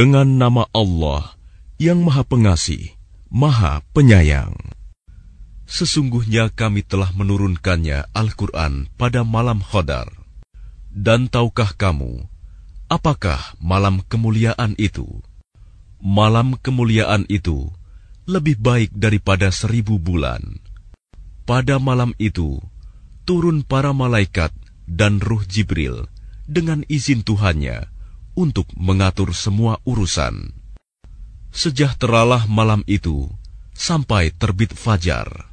Dengan nama Allah yang Maha Pengasih, Maha Penyayang. Sesungguhnya kami telah menurunkannya Al-Quran pada malam Khodar. Dan tahukah kamu, apakah malam kemuliaan itu? Malam kemuliaan itu lebih baik daripada seribu bulan. Pada malam itu, turun para malaikat dan ruh Jibril dengan izin Tuhannya untuk mengatur semua urusan. Sejahteralah malam itu sampai terbit fajar.